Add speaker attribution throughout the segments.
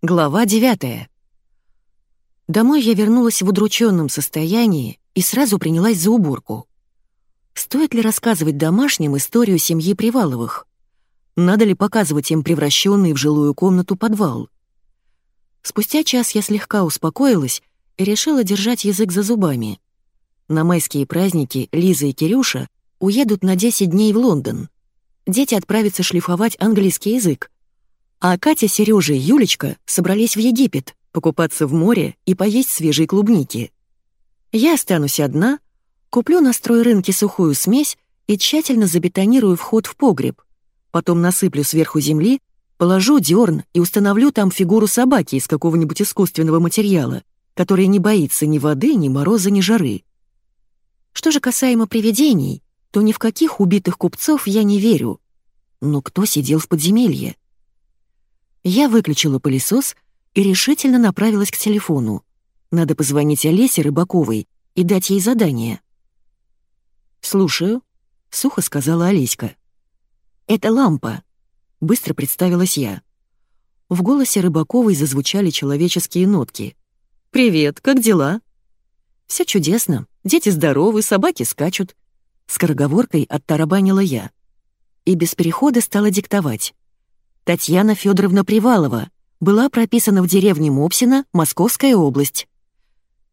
Speaker 1: Глава 9 Домой я вернулась в удрученном состоянии и сразу принялась за уборку. Стоит ли рассказывать домашним историю семьи Приваловых? Надо ли показывать им превращенный в жилую комнату подвал? Спустя час я слегка успокоилась и решила держать язык за зубами. На майские праздники Лиза и Кирюша уедут на 10 дней в Лондон. Дети отправятся шлифовать английский язык, а Катя, Сережа и Юлечка собрались в Египет покупаться в море и поесть свежей клубники. Я останусь одна, куплю на стройрынке сухую смесь и тщательно забетонирую вход в погреб. Потом насыплю сверху земли, положу дерн и установлю там фигуру собаки из какого-нибудь искусственного материала, которая не боится ни воды, ни мороза, ни жары. Что же касаемо привидений, то ни в каких убитых купцов я не верю. Но кто сидел в подземелье? Я выключила пылесос и решительно направилась к телефону. Надо позвонить Олесе Рыбаковой и дать ей задание. «Слушаю», — сухо сказала Олеська. «Это лампа», — быстро представилась я. В голосе Рыбаковой зазвучали человеческие нотки. «Привет, как дела?» «Все чудесно. Дети здоровы, собаки скачут». Скороговоркой оттарабанила я. И без перехода стала диктовать. Татьяна Федоровна Привалова, была прописана в деревне Мопсина, Московская область.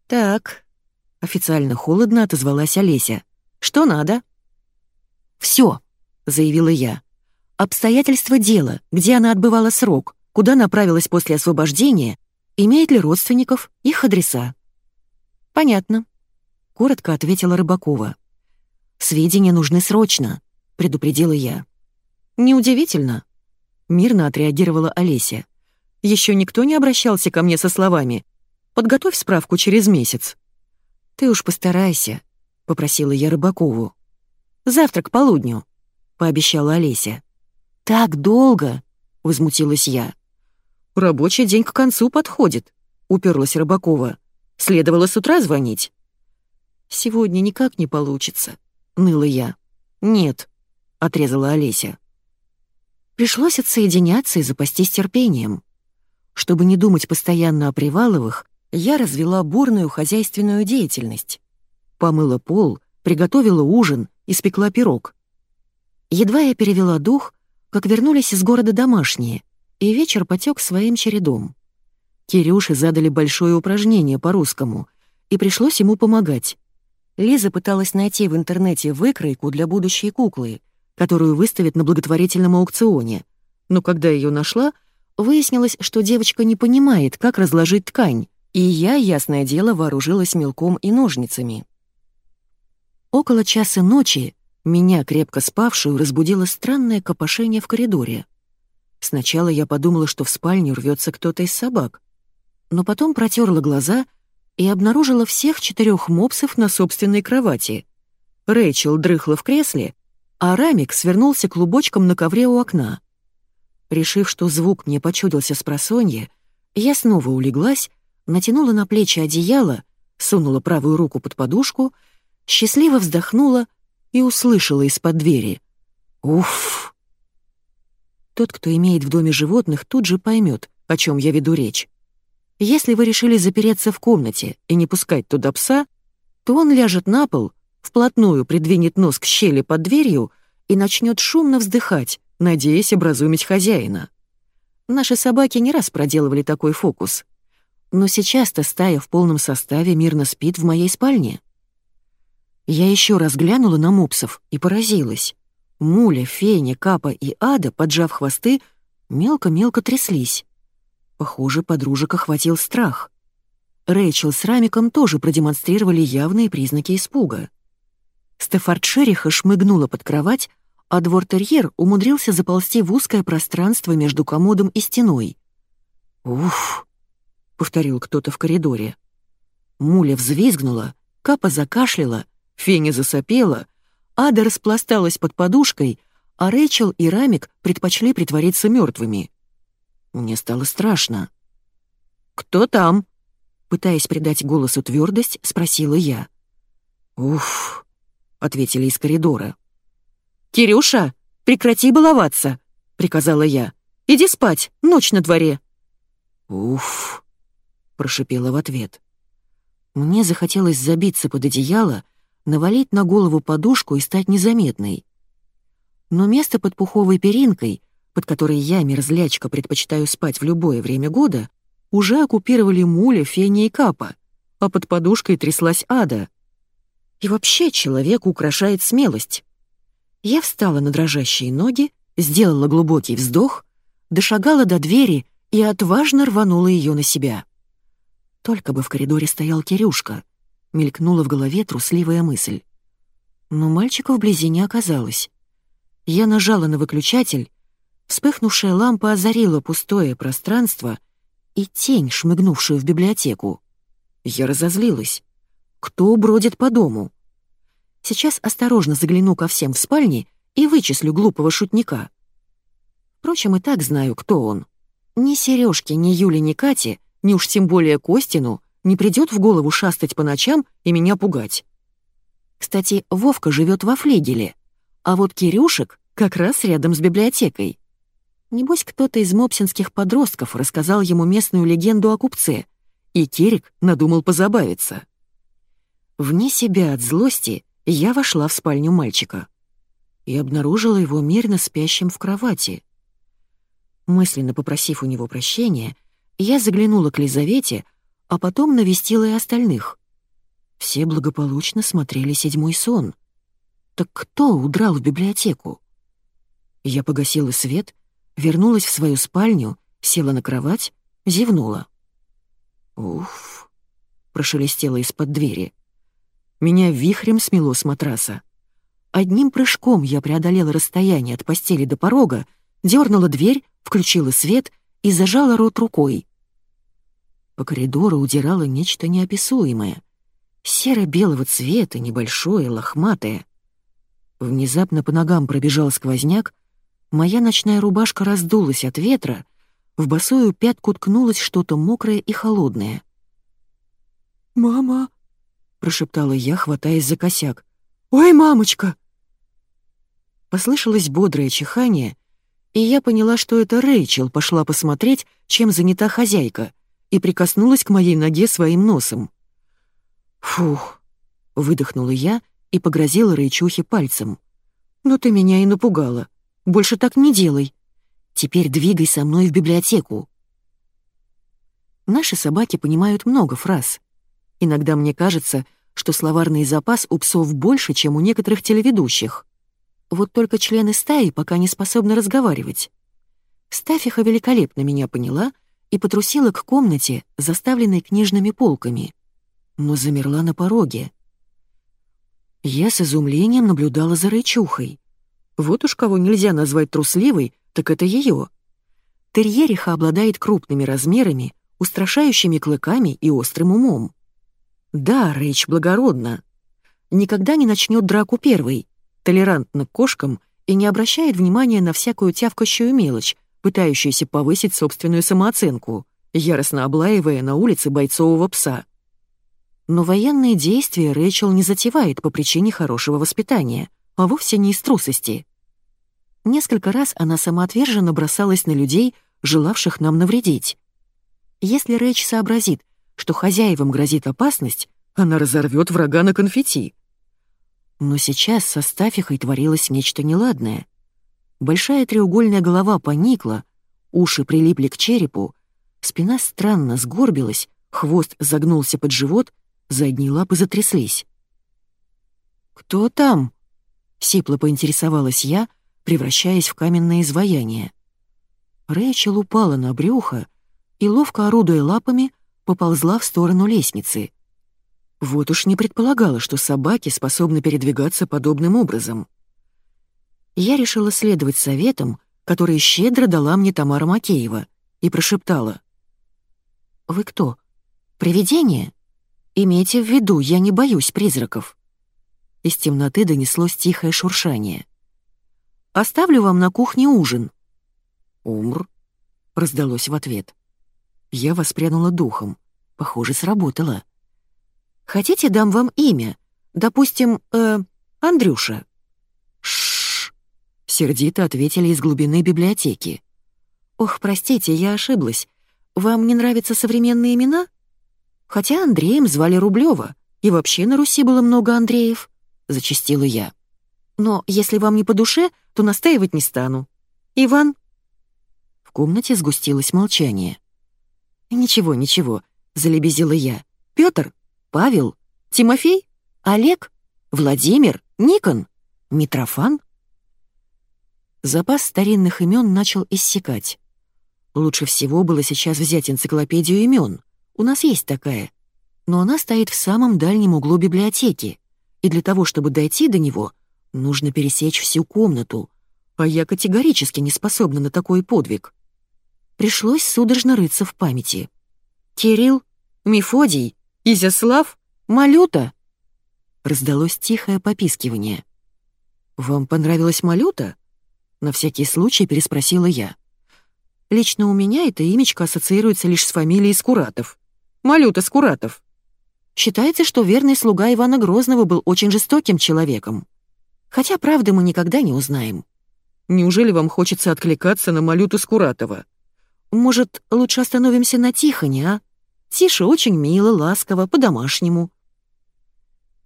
Speaker 1: «Так», — официально холодно отозвалась Олеся. «Что надо?» «Всё», — заявила я. «Обстоятельства дела, где она отбывала срок, куда направилась после освобождения, имеет ли родственников, их адреса». «Понятно», — коротко ответила Рыбакова. «Сведения нужны срочно», — предупредила я. «Неудивительно», Мирно отреагировала Олеся. Еще никто не обращался ко мне со словами «Подготовь справку через месяц». «Ты уж постарайся», — попросила я Рыбакову. «Завтра к полудню», — пообещала Олеся. «Так долго?» — возмутилась я. «Рабочий день к концу подходит», — уперлась Рыбакова. «Следовало с утра звонить». «Сегодня никак не получится», — ныла я. «Нет», — отрезала Олеся. Пришлось отсоединяться и запастись терпением. Чтобы не думать постоянно о Приваловых, я развела бурную хозяйственную деятельность. Помыла пол, приготовила ужин, испекла пирог. Едва я перевела дух, как вернулись из города домашние, и вечер потек своим чередом. Кирюше задали большое упражнение по-русскому, и пришлось ему помогать. Лиза пыталась найти в интернете выкройку для будущей куклы — которую выставят на благотворительном аукционе. Но когда ее нашла, выяснилось, что девочка не понимает, как разложить ткань, и я, ясное дело, вооружилась мелком и ножницами. Около часа ночи меня, крепко спавшую, разбудило странное копошение в коридоре. Сначала я подумала, что в спальню рвется кто-то из собак, но потом протерла глаза и обнаружила всех четырех мопсов на собственной кровати. Рэйчел дрыхла в кресле, а Рамик свернулся клубочком на ковре у окна. Решив, что звук мне почудился с просонья, я снова улеглась, натянула на плечи одеяло, сунула правую руку под подушку, счастливо вздохнула и услышала из-под двери. «Уф!» Тот, кто имеет в доме животных, тут же поймет, о чем я веду речь. Если вы решили запереться в комнате и не пускать туда пса, то он ляжет на пол вплотную придвинет нос к щели под дверью и начнет шумно вздыхать, надеясь образумить хозяина. Наши собаки не раз проделывали такой фокус. Но сейчас-то стая в полном составе мирно спит в моей спальне. Я еще раз глянула на мопсов и поразилась. Муля, Феня, Капа и Ада, поджав хвосты, мелко-мелко тряслись. Похоже, подружек охватил страх. Рэйчел с Рамиком тоже продемонстрировали явные признаки испуга. Стефардшериха шмыгнула под кровать, а двор-терьер умудрился заползти в узкое пространство между комодом и стеной. «Уф!» — повторил кто-то в коридоре. Муля взвизгнула, Капа закашляла, Феня засопела, Ада распласталась под подушкой, а Рэйчел и Рамик предпочли притвориться мертвыми. Мне стало страшно. «Кто там?» — пытаясь придать голосу твердость, спросила я. «Уф!» — ответили из коридора. «Кирюша, прекрати баловаться!» — приказала я. «Иди спать, ночь на дворе!» «Уф», — прошипела в ответ. Мне захотелось забиться под одеяло, навалить на голову подушку и стать незаметной. Но место под пуховой перинкой, под которой я, мерзлячка, предпочитаю спать в любое время года, уже оккупировали Муля, Феня и Капа, а под подушкой тряслась Ада. И вообще человек украшает смелость. Я встала на дрожащие ноги, сделала глубокий вздох, дошагала до двери и отважно рванула ее на себя. Только бы в коридоре стоял Кирюшка, мелькнула в голове трусливая мысль. Но мальчика вблизи не оказалось. Я нажала на выключатель, вспыхнувшая лампа озарила пустое пространство и тень, шмыгнувшую в библиотеку. Я разозлилась. Кто бродит по дому? Сейчас осторожно загляну ко всем в спальне и вычислю глупого шутника. Впрочем, и так знаю, кто он. Ни Сережке, ни Юле, ни Кате, ни уж тем более Костину не придет в голову шастать по ночам и меня пугать. Кстати, Вовка живет во флигеле, а вот Кирюшек как раз рядом с библиотекой. Небось, кто-то из мопсинских подростков рассказал ему местную легенду о купце, и Кирик надумал позабавиться. Вне себя от злости я вошла в спальню мальчика и обнаружила его мирно спящим в кровати. Мысленно попросив у него прощения, я заглянула к Лизавете, а потом навестила и остальных. Все благополучно смотрели седьмой сон. Так кто удрал в библиотеку? Я погасила свет, вернулась в свою спальню, села на кровать, зевнула. «Уф!» — прошелестело из-под двери. Меня вихрем смело с матраса. Одним прыжком я преодолела расстояние от постели до порога, дернула дверь, включила свет и зажала рот рукой. По коридору удирало нечто неописуемое. Серо-белого цвета, небольшое, лохматое. Внезапно по ногам пробежал сквозняк, моя ночная рубашка раздулась от ветра, в босую пятку ткнулось что-то мокрое и холодное. «Мама!» — прошептала я, хватаясь за косяк. «Ой, мамочка!» Послышалось бодрое чихание, и я поняла, что это Рэйчел пошла посмотреть, чем занята хозяйка, и прикоснулась к моей ноге своим носом. «Фух!» — выдохнула я и погрозила Рэйчухе пальцем. «Ну ты меня и напугала. Больше так не делай. Теперь двигай со мной в библиотеку». Наши собаки понимают много фраз. Иногда мне кажется, что словарный запас у псов больше, чем у некоторых телеведущих. Вот только члены стаи пока не способны разговаривать. Стафиха великолепно меня поняла и потрусила к комнате, заставленной книжными полками. Но замерла на пороге. Я с изумлением наблюдала за рычухой. Вот уж кого нельзя назвать трусливой, так это ее. Терьериха обладает крупными размерами, устрашающими клыками и острым умом. Да, Рэйч благородна. Никогда не начнет драку первой, толерантна к кошкам и не обращает внимания на всякую тявкащую мелочь, пытающуюся повысить собственную самооценку, яростно облаивая на улице бойцового пса. Но военные действия Рэйчел не затевает по причине хорошего воспитания, а вовсе не из трусости. Несколько раз она самоотверженно бросалась на людей, желавших нам навредить. Если Рэйч сообразит, что хозяевам грозит опасность, она разорвет врага на конфетти. Но сейчас со Стафихой творилось нечто неладное. Большая треугольная голова поникла, уши прилипли к черепу, спина странно сгорбилась, хвост загнулся под живот, задние лапы затряслись. «Кто там?» — сипло поинтересовалась я, превращаясь в каменное изваяние. Рэйчел упала на брюхо и, ловко орудуя лапами, поползла в сторону лестницы. Вот уж не предполагала, что собаки способны передвигаться подобным образом. Я решила следовать советам, которые щедро дала мне Тамара Макеева, и прошептала. «Вы кто? Привидение? Имейте в виду, я не боюсь призраков». Из темноты донеслось тихое шуршание. Оставлю вам на кухне ужин». «Умр», — раздалось в ответ. Я воспрянула духом. Похоже, сработало. «Хотите, дам вам имя? Допустим, э, Андрюша?» «Шшш», — сердито ответили из глубины библиотеки. «Ох, простите, я ошиблась. вам не нравятся современные имена? Хотя Андреем звали Рублева, и вообще на Руси было много Андреев», — зачастила я. «Но если вам не по душе, то настаивать не стану. Иван?» В комнате сгустилось молчание. «Ничего, ничего», — залебезила я. «Пётр? Павел? Тимофей? Олег? Владимир? Никон? Митрофан?» Запас старинных имен начал иссякать. Лучше всего было сейчас взять энциклопедию имен. У нас есть такая. Но она стоит в самом дальнем углу библиотеки. И для того, чтобы дойти до него, нужно пересечь всю комнату. А я категорически не способна на такой подвиг. Пришлось судорожно рыться в памяти. «Кирилл? Мефодий? Изяслав? Малюта?» Раздалось тихое попискивание. «Вам понравилась Малюта?» На всякий случай переспросила я. Лично у меня это имечко ассоциируется лишь с фамилией Скуратов. Малюта Скуратов. Считается, что верный слуга Ивана Грозного был очень жестоким человеком. Хотя правды мы никогда не узнаем. Неужели вам хочется откликаться на Малюту Скуратова? Может, лучше остановимся на Тихоне, а? Тише очень мило, ласково, по-домашнему.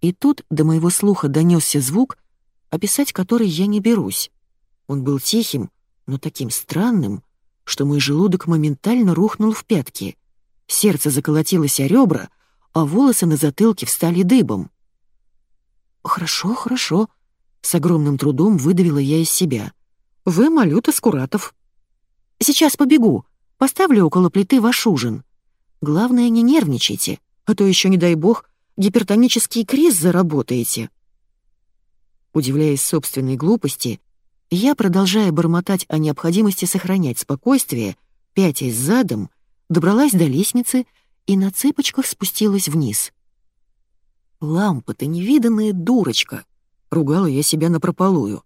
Speaker 1: И тут до моего слуха донесся звук, описать который я не берусь. Он был тихим, но таким странным, что мой желудок моментально рухнул в пятки. Сердце заколотилось о ребра, а волосы на затылке встали дыбом. «Хорошо, хорошо», — с огромным трудом выдавила я из себя. «Вы Малюта Скуратов». «Сейчас побегу, поставлю около плиты ваш ужин. Главное, не нервничайте, а то еще, не дай бог, гипертонический криз заработаете». Удивляясь собственной глупости, я, продолжая бормотать о необходимости сохранять спокойствие, пятясь задом, добралась до лестницы и на цыпочках спустилась вниз. «Лампа, ты невиданная дурочка!» — ругала я себя напропалую.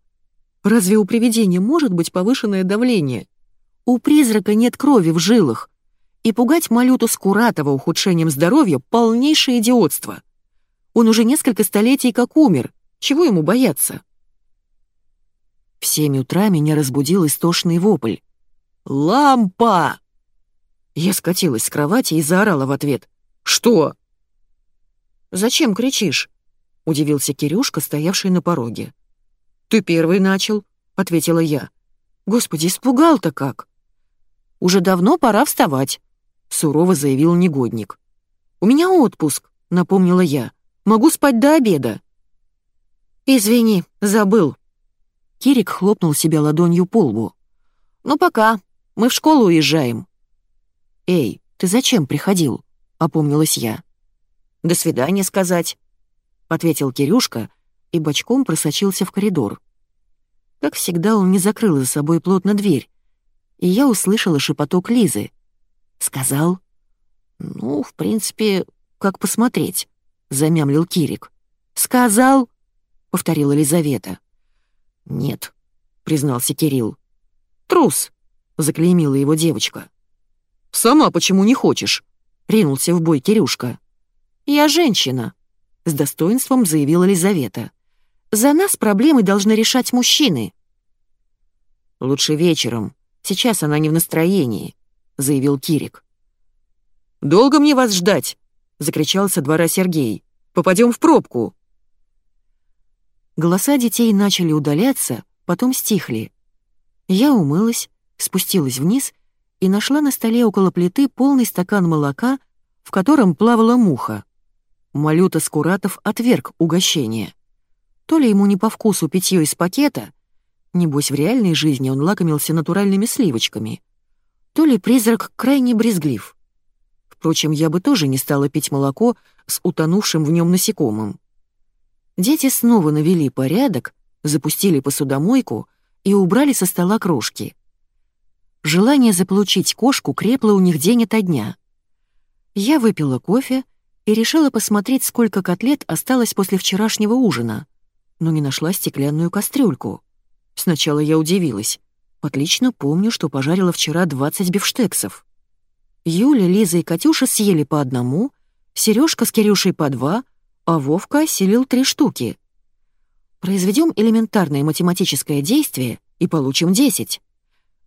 Speaker 1: «Разве у привидения может быть повышенное давление? У призрака нет крови в жилах, и пугать Малюту Скуратова ухудшением здоровья — полнейшее идиотство. Он уже несколько столетий как умер, чего ему бояться?» В семь утра меня разбудил истошный вопль. «Лампа!» Я скатилась с кровати и заорала в ответ. «Что?» «Зачем кричишь?» — удивился Кирюшка, стоявший на пороге. «Ты первый начал», — ответила я. «Господи, испугал-то как!» «Уже давно пора вставать», — сурово заявил негодник. «У меня отпуск», — напомнила я. «Могу спать до обеда». «Извини, забыл», Кирик хлопнул себя ладонью по лбу. «Ну пока, мы в школу уезжаем». «Эй, ты зачем приходил?» — опомнилась я. «До свидания сказать», — ответил Кирюшка и бочком просочился в коридор. Как всегда, он не закрыл за собой плотно дверь, и я услышала шепоток Лизы. «Сказал?» «Ну, в принципе, как посмотреть», — замямлил Кирик. «Сказал?» — повторила Лизавета. «Нет», — признался Кирилл. «Трус», — заклеймила его девочка. «Сама почему не хочешь?» — ринулся в бой Кирюшка. «Я женщина», — с достоинством заявила Лизавета. «За нас проблемы должны решать мужчины». «Лучше вечером. Сейчас она не в настроении», — заявил Кирик. «Долго мне вас ждать?» — закричал со двора Сергей. «Попадем в пробку». Голоса детей начали удаляться, потом стихли. Я умылась, спустилась вниз и нашла на столе около плиты полный стакан молока, в котором плавала муха. Малюта Скуратов отверг угощение. То ли ему не по вкусу питье из пакета, небось в реальной жизни он лакомился натуральными сливочками, то ли призрак крайне брезглив. Впрочем, я бы тоже не стала пить молоко с утонувшим в нем насекомым. Дети снова навели порядок, запустили посудомойку и убрали со стола крошки. Желание заполучить кошку крепло у них день ото дня. Я выпила кофе и решила посмотреть, сколько котлет осталось после вчерашнего ужина, но не нашла стеклянную кастрюльку. Сначала я удивилась. Отлично помню, что пожарила вчера 20 бифштексов. Юля, Лиза и Катюша съели по одному, Сережка с Кирюшей по два — а Вовка осилил три штуки. Произведем элементарное математическое действие и получим 10.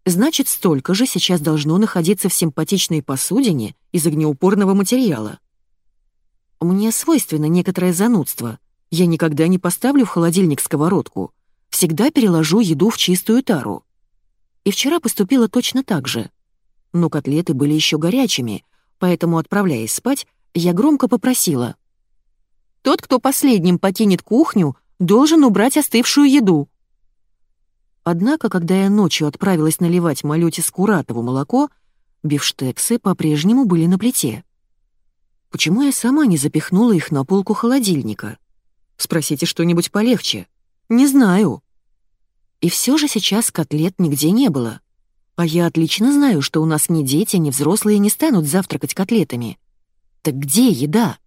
Speaker 1: Значит, столько же сейчас должно находиться в симпатичной посудине из огнеупорного материала. Мне свойственно некоторое занудство. Я никогда не поставлю в холодильник сковородку. Всегда переложу еду в чистую тару. И вчера поступила точно так же. Но котлеты были еще горячими, поэтому, отправляясь спать, я громко попросила. «Тот, кто последним покинет кухню, должен убрать остывшую еду». Однако, когда я ночью отправилась наливать Малюте Скуратову молоко, бифштексы по-прежнему были на плите. Почему я сама не запихнула их на полку холодильника? Спросите что-нибудь полегче. Не знаю. И все же сейчас котлет нигде не было. А я отлично знаю, что у нас ни дети, ни взрослые не станут завтракать котлетами. Так где еда?